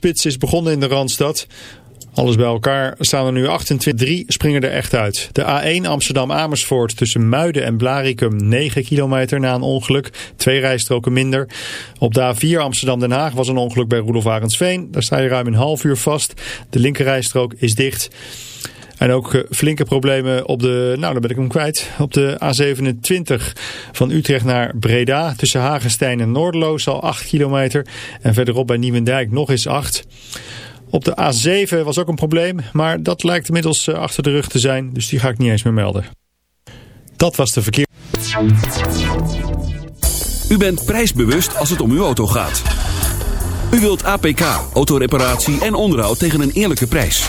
avondspits is begonnen in de Randstad. Alles bij elkaar staan er nu 28. Drie springen er echt uit. De A1 Amsterdam-Amersfoort tussen Muiden en Blarikum 9 kilometer na een ongeluk. Twee rijstroken minder. Op de A4 Amsterdam-Den Haag was een ongeluk bij Roelof Arendsveen. Daar sta je ruim een half uur vast. De linkerrijstrook is dicht. En ook eh, flinke problemen op de, nou dan ben ik hem kwijt, op de A27 van Utrecht naar Breda. Tussen Hagenstein en Noorderloos al 8 kilometer. En verderop bij Nieuwendijk nog eens 8. Op de A7 was ook een probleem, maar dat lijkt inmiddels eh, achter de rug te zijn. Dus die ga ik niet eens meer melden. Dat was de verkeer. U bent prijsbewust als het om uw auto gaat. U wilt APK, autoreparatie en onderhoud tegen een eerlijke prijs.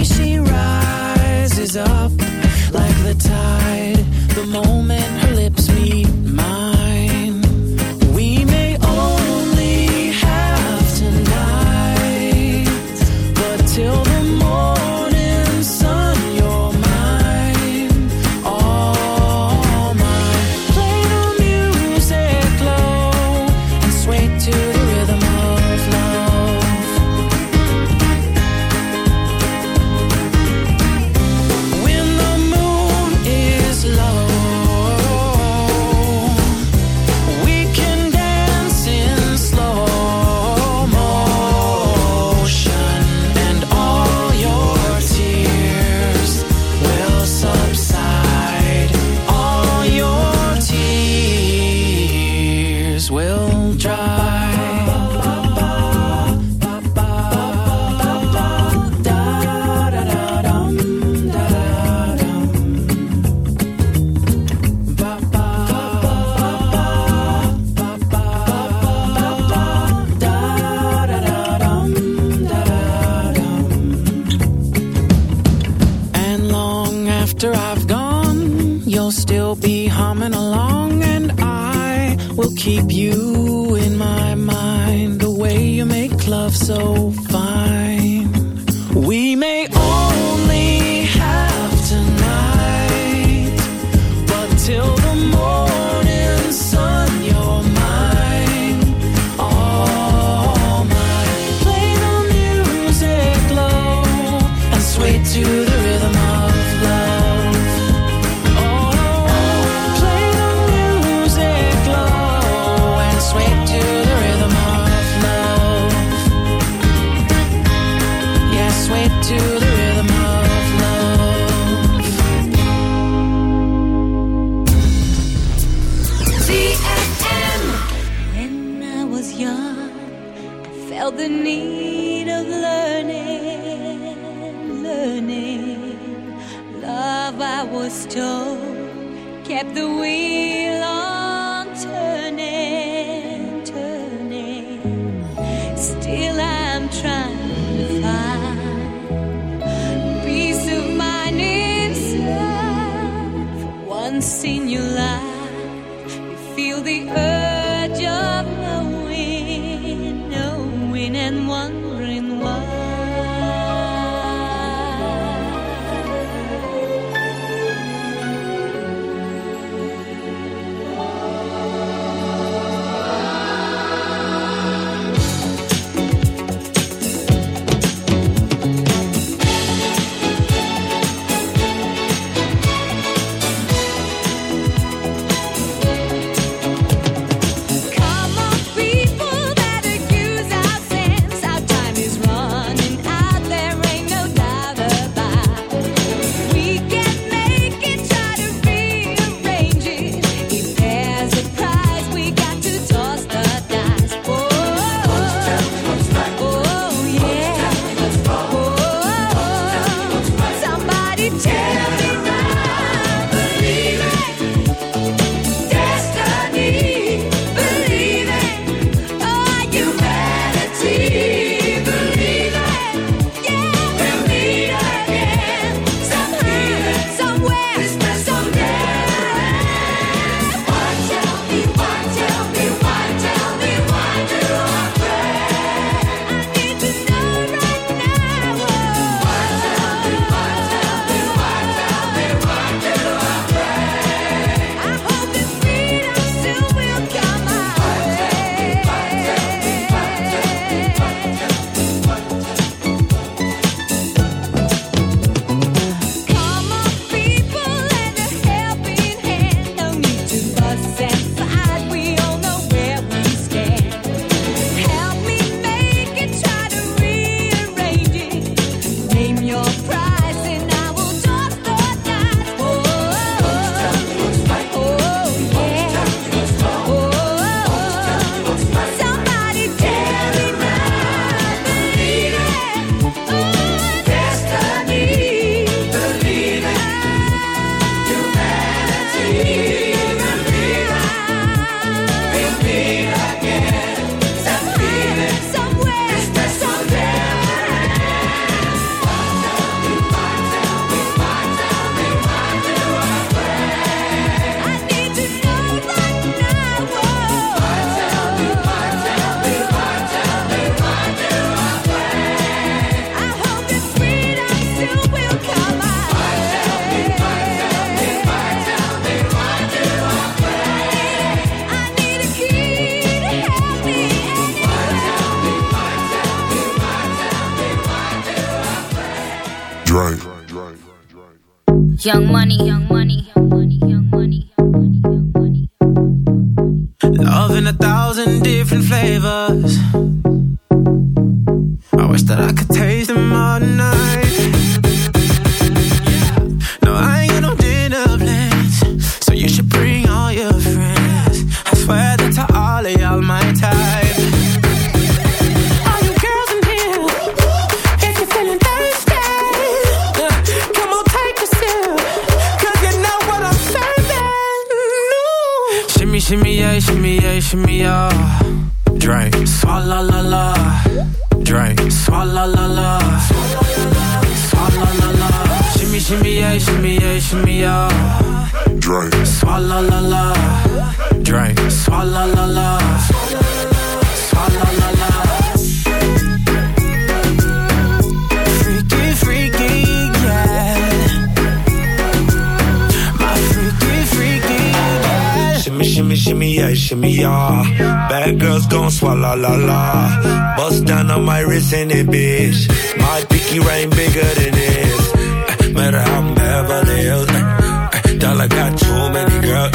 La. Bust down on my wrist in it, bitch. My pinky ring bigger than this. Eh, Matter how I'm Beverly Hills. eh, eh, Dollar got too many girls.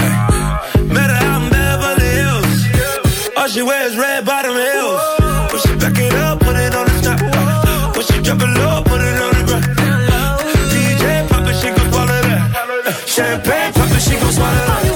Matter how I'm Beverly Hills. All she wears red bottom heels. When she back it up, put it on the top. When she drop it low, put it on the ground. DJ pop it, she gon' swallow that. Champagne pop it, she gon' swallow that.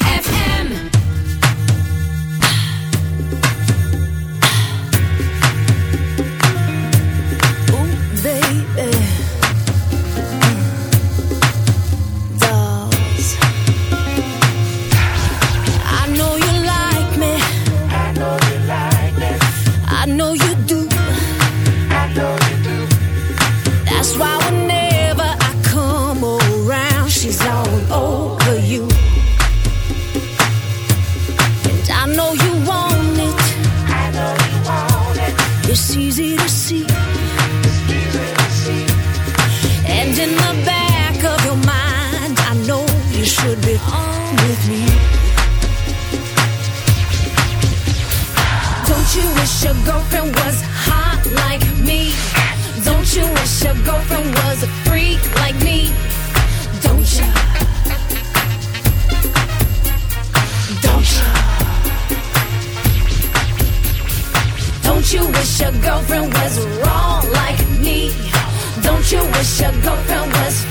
Go from West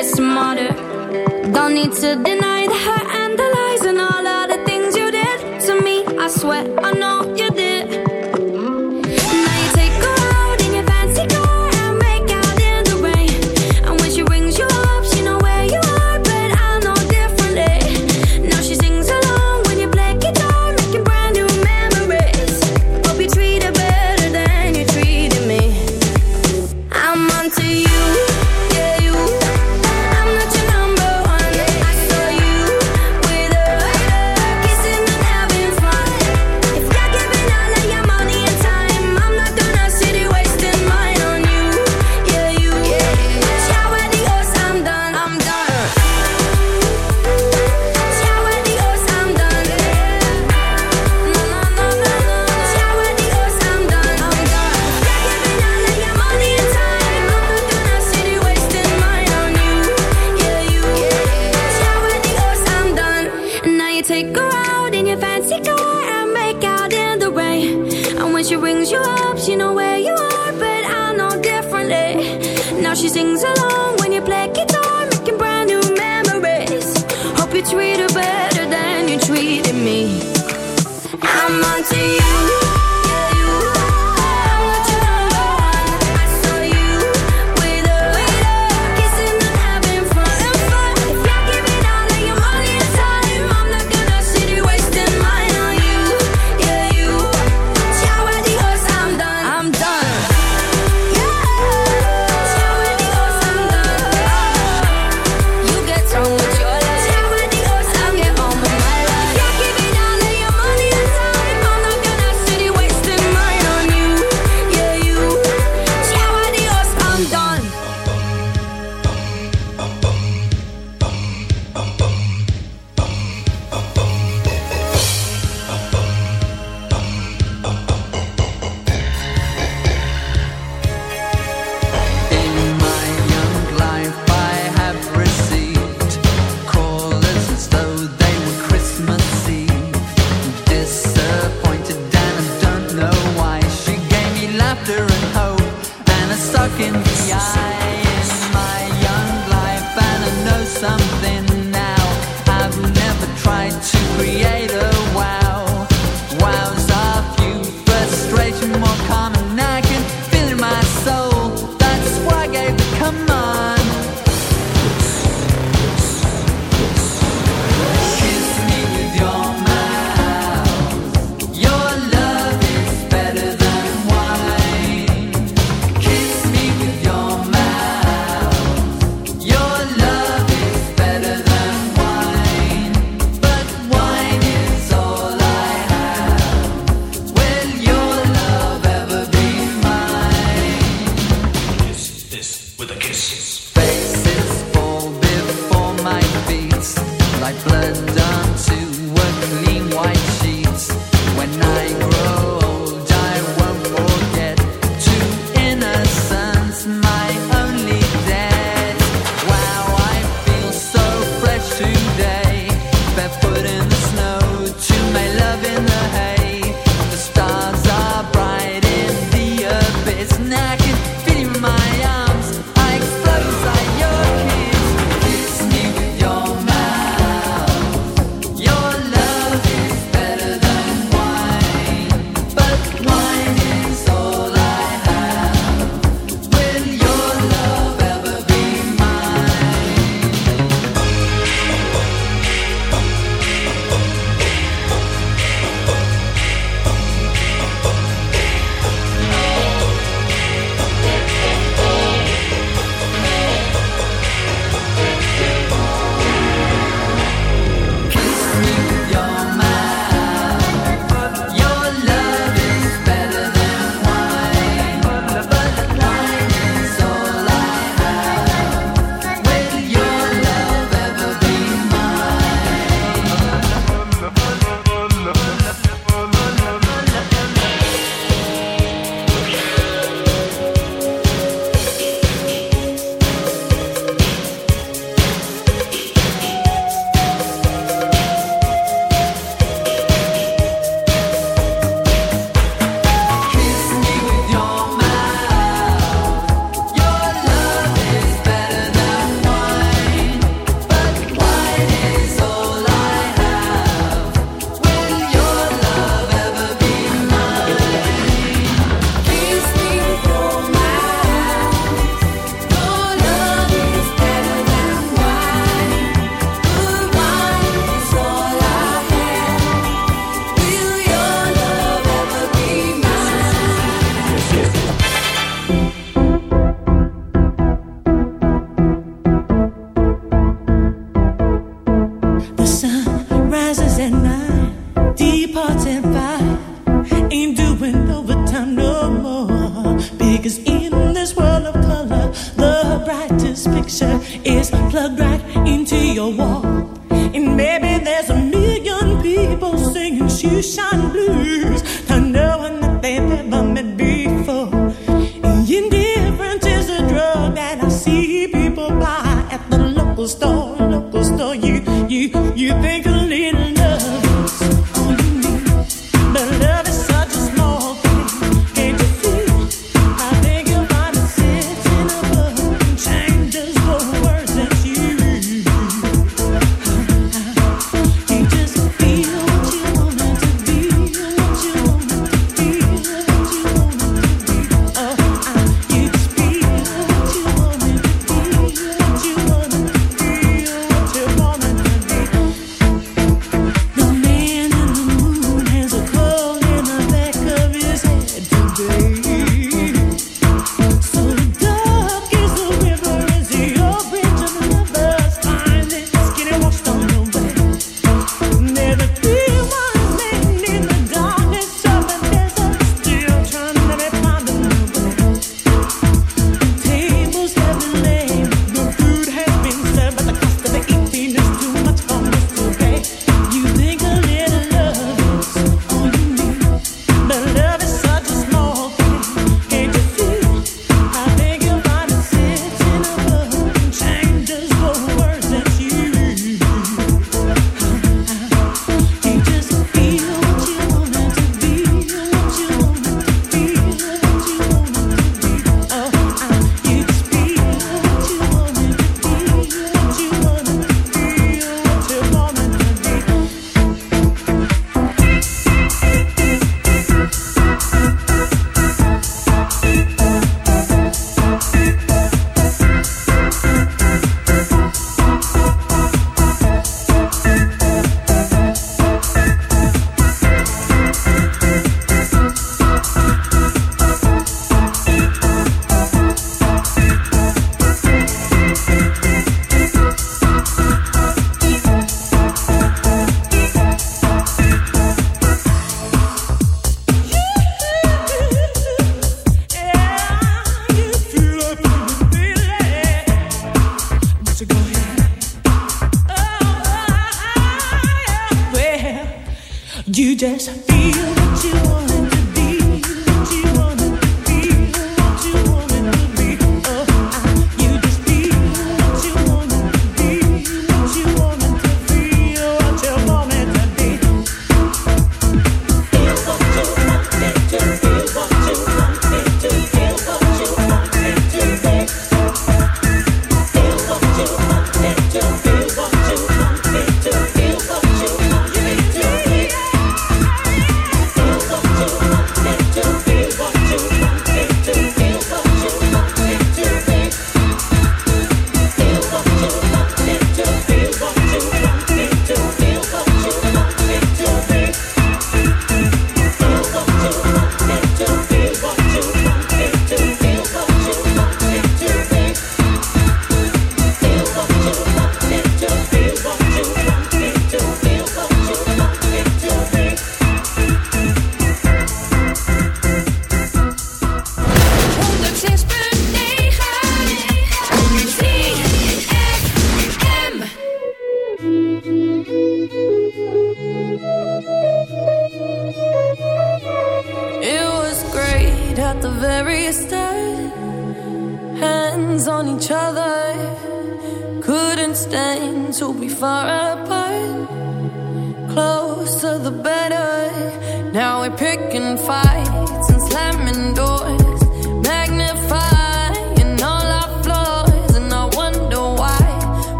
get smarter. Don't need to.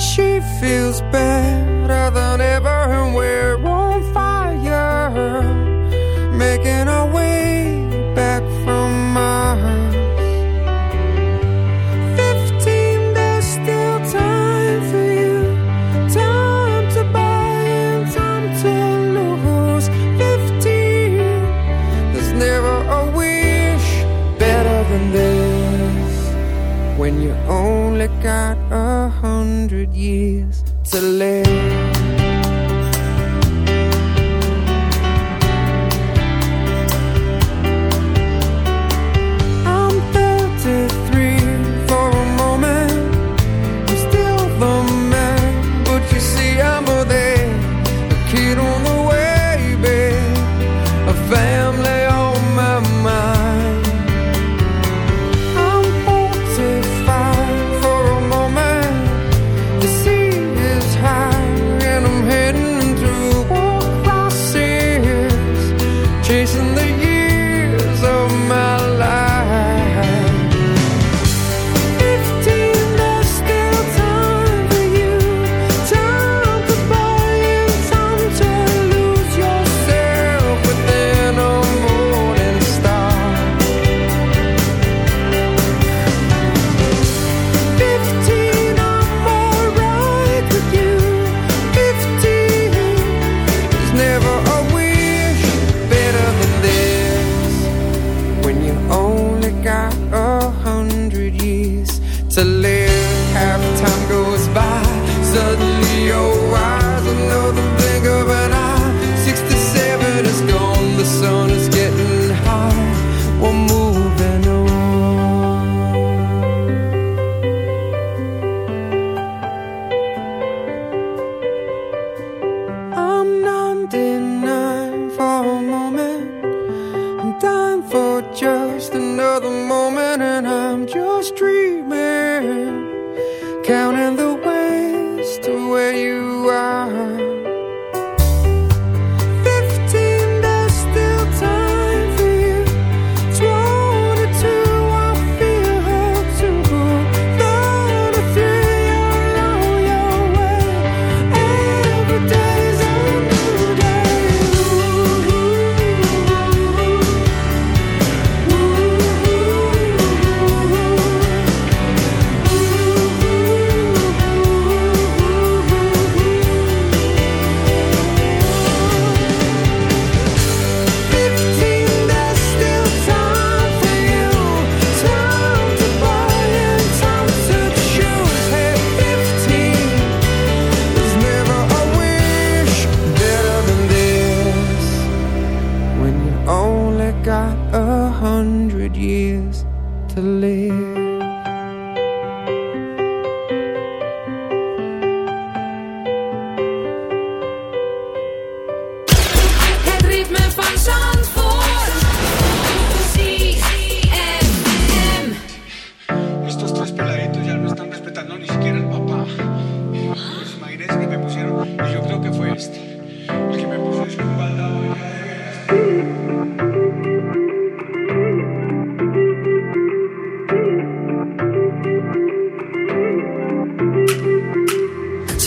She feels better than ever, and we're to.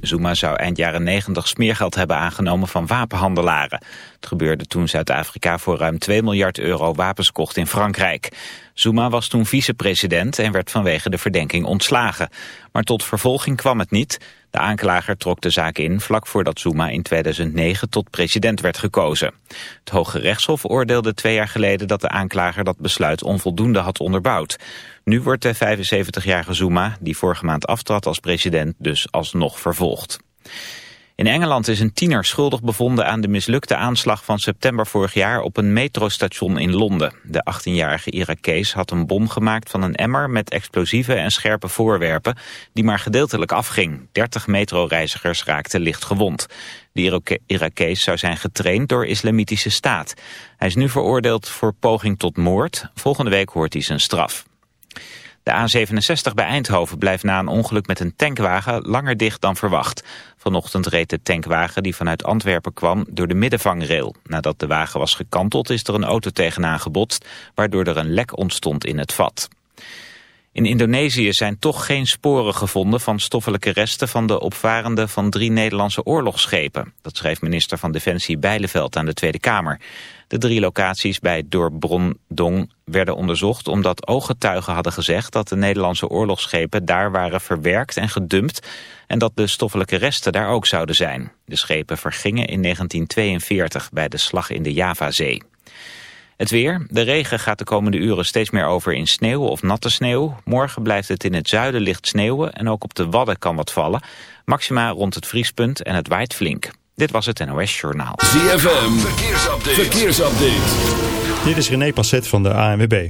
Zuma zou eind jaren 90 smeergeld hebben aangenomen van wapenhandelaren. Het gebeurde toen Zuid-Afrika voor ruim 2 miljard euro wapens kocht in Frankrijk. Zuma was toen vicepresident en werd vanwege de verdenking ontslagen. Maar tot vervolging kwam het niet. De aanklager trok de zaak in vlak voordat Zuma in 2009 tot president werd gekozen. Het Hoge Rechtshof oordeelde twee jaar geleden dat de aanklager dat besluit onvoldoende had onderbouwd. Nu wordt de 75-jarige Zuma, die vorige maand aftrad als president, dus alsnog vervolgd. In Engeland is een tiener schuldig bevonden aan de mislukte aanslag van september vorig jaar op een metrostation in Londen. De 18-jarige Irakees had een bom gemaakt van een emmer met explosieve en scherpe voorwerpen die maar gedeeltelijk afging. 30 metroreizigers raakten licht gewond. De Irake- Irakees zou zijn getraind door islamitische staat. Hij is nu veroordeeld voor poging tot moord. Volgende week hoort hij zijn straf. De A67 bij Eindhoven blijft na een ongeluk met een tankwagen langer dicht dan verwacht. Vanochtend reed de tankwagen die vanuit Antwerpen kwam door de middenvangrail. Nadat de wagen was gekanteld is er een auto tegenaan gebotst, waardoor er een lek ontstond in het vat. In Indonesië zijn toch geen sporen gevonden van stoffelijke resten van de opvarenden van drie Nederlandse oorlogsschepen. Dat schrijft minister van Defensie Bijleveld aan de Tweede Kamer. De drie locaties bij Dorbrondong werden onderzocht omdat ooggetuigen hadden gezegd dat de Nederlandse oorlogsschepen daar waren verwerkt en gedumpt en dat de stoffelijke resten daar ook zouden zijn. De schepen vergingen in 1942 bij de slag in de Javazee. Het weer. De regen gaat de komende uren steeds meer over in sneeuw of natte sneeuw. Morgen blijft het in het zuiden licht sneeuwen en ook op de Wadden kan wat vallen. Maxima rond het vriespunt en het waait flink. Dit was het NOS Journaal. ZFM. Verkeersupdate. Verkeersupdate. Dit is René Passet van de ANWB.